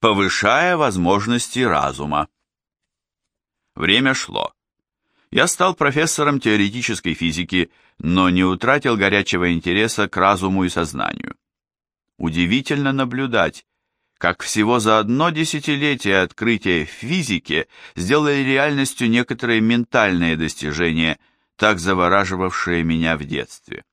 повышая возможности разума. Время шло. Я стал профессором теоретической физики, но не утратил горячего интереса к разуму и сознанию. Удивительно наблюдать, как всего за одно десятилетие открытия в физике сделали реальностью некоторые ментальные достижения, так завораживавшие меня в детстве.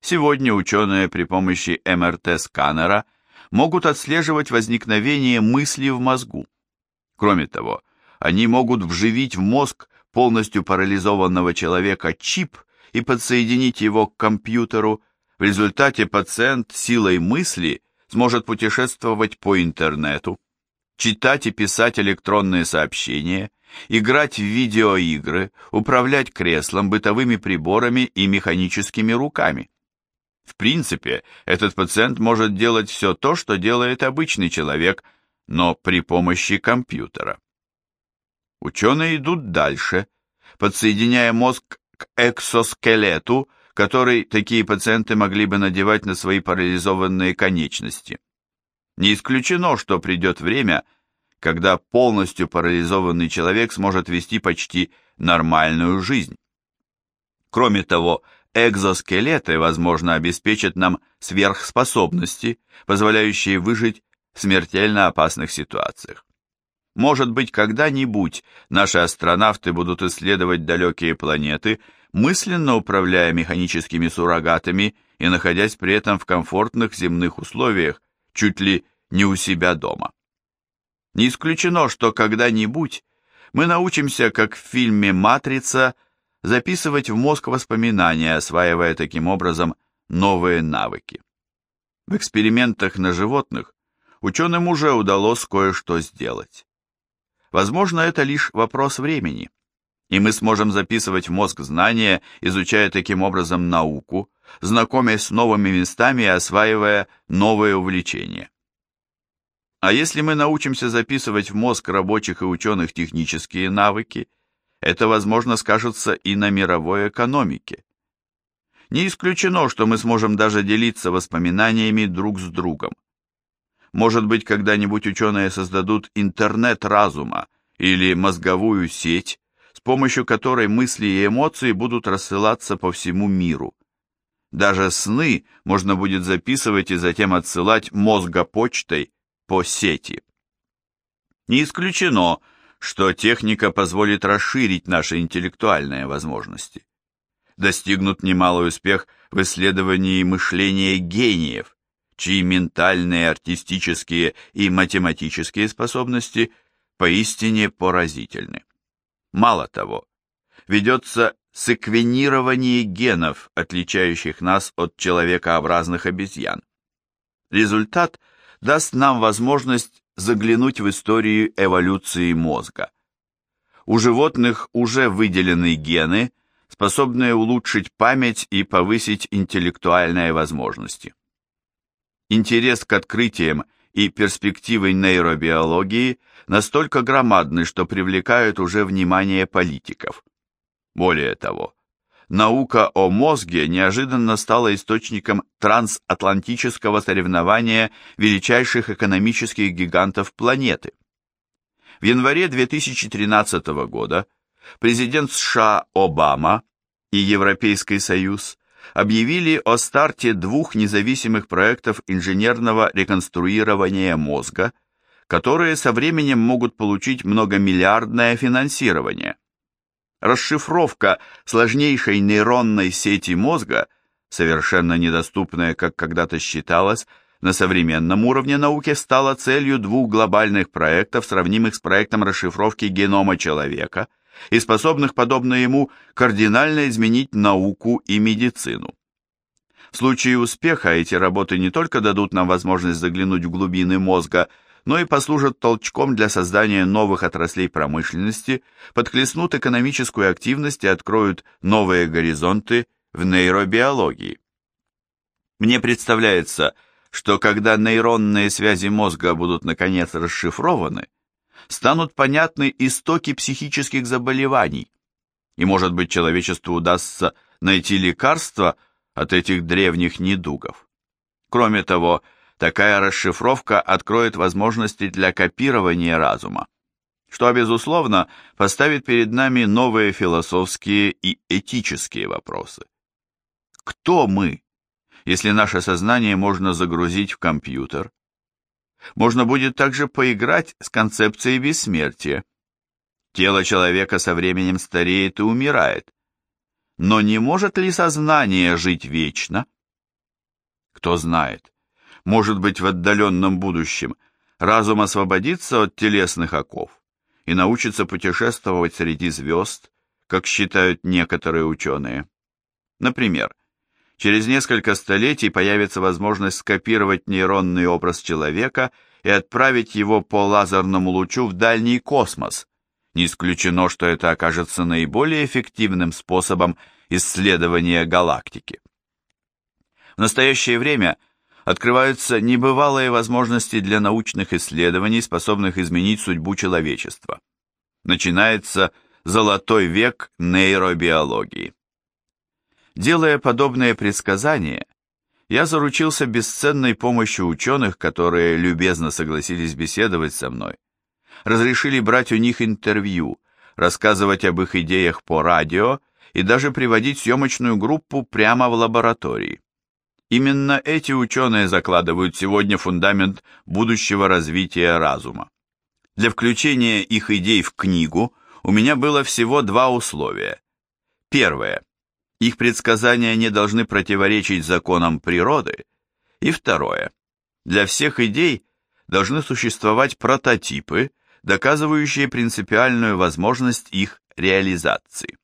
Сегодня ученые при помощи МРТ-сканера могут отслеживать возникновение мысли в мозгу. Кроме того, они могут вживить в мозг полностью парализованного человека чип и подсоединить его к компьютеру. В результате пациент силой мысли сможет путешествовать по интернету, читать и писать электронные сообщения, играть в видеоигры, управлять креслом, бытовыми приборами и механическими руками. В принципе, этот пациент может делать все то, что делает обычный человек, но при помощи компьютера. Ученые идут дальше, подсоединяя мозг к эксоскелету, который такие пациенты могли бы надевать на свои парализованные конечности. Не исключено, что придет время, когда полностью парализованный человек сможет вести почти нормальную жизнь. Кроме того, экзоскелеты, возможно, обеспечат нам сверхспособности, позволяющие выжить в смертельно опасных ситуациях. Может быть, когда-нибудь наши астронавты будут исследовать далекие планеты, мысленно управляя механическими суррогатами и находясь при этом в комфортных земных условиях, чуть ли не у себя дома. Не исключено, что когда-нибудь мы научимся, как в фильме «Матрица», записывать в мозг воспоминания, осваивая таким образом новые навыки. В экспериментах на животных ученым уже удалось кое-что сделать. Возможно, это лишь вопрос времени, и мы сможем записывать в мозг знания, изучая таким образом науку, знакомясь с новыми местами и осваивая новые увлечения. А если мы научимся записывать в мозг рабочих и ученых технические навыки, это, возможно, скажется и на мировой экономике. Не исключено, что мы сможем даже делиться воспоминаниями друг с другом. Может быть, когда-нибудь ученые создадут интернет разума или мозговую сеть, с помощью которой мысли и эмоции будут рассылаться по всему миру. Даже сны можно будет записывать и затем отсылать мозгопочтой по сети. Не исключено, что техника позволит расширить наши интеллектуальные возможности. Достигнут немалый успех в исследовании мышления гениев, чьи ментальные, артистические и математические способности поистине поразительны. Мало того, ведется секвенирование генов, отличающих нас от человекообразных обезьян. Результат даст нам возможность заглянуть в историю эволюции мозга. У животных уже выделены гены, способные улучшить память и повысить интеллектуальные возможности. Интерес к открытиям и перспективы нейробиологии настолько громадны, что привлекают уже внимание политиков. Более того, наука о мозге неожиданно стала источником трансатлантического соревнования величайших экономических гигантов планеты. В январе 2013 года президент США Обама и Европейский Союз объявили о старте двух независимых проектов инженерного реконструирования мозга, которые со временем могут получить многомиллиардное финансирование. Расшифровка сложнейшей нейронной сети мозга, совершенно недоступная, как когда-то считалось, на современном уровне науки стала целью двух глобальных проектов, сравнимых с проектом расшифровки генома человека и способных, подобно ему, кардинально изменить науку и медицину. В случае успеха эти работы не только дадут нам возможность заглянуть в глубины мозга, но и послужат толчком для создания новых отраслей промышленности, подхлестнут экономическую активность и откроют новые горизонты в нейробиологии. Мне представляется, что когда нейронные связи мозга будут наконец расшифрованы, станут понятны истоки психических заболеваний, и, может быть, человечеству удастся найти лекарство от этих древних недугов. Кроме того, Такая расшифровка откроет возможности для копирования разума, что, безусловно, поставит перед нами новые философские и этические вопросы. Кто мы, если наше сознание можно загрузить в компьютер? Можно будет также поиграть с концепцией бессмертия. Тело человека со временем стареет и умирает. Но не может ли сознание жить вечно? Кто знает, может быть в отдаленном будущем разум освободится от телесных оков и научится путешествовать среди звезд, как считают некоторые ученые. Например, через несколько столетий появится возможность скопировать нейронный образ человека и отправить его по лазерному лучу в дальний космос. Не исключено, что это окажется наиболее эффективным способом исследования галактики. В настоящее время открываются небывалые возможности для научных исследований, способных изменить судьбу человечества. Начинается золотой век нейробиологии. Делая подобные предсказания, я заручился бесценной помощью ученых, которые любезно согласились беседовать со мной, разрешили брать у них интервью, рассказывать об их идеях по радио и даже приводить съемочную группу прямо в лаборатории. Именно эти ученые закладывают сегодня фундамент будущего развития разума. Для включения их идей в книгу у меня было всего два условия. Первое. Их предсказания не должны противоречить законам природы. И второе. Для всех идей должны существовать прототипы, доказывающие принципиальную возможность их реализации.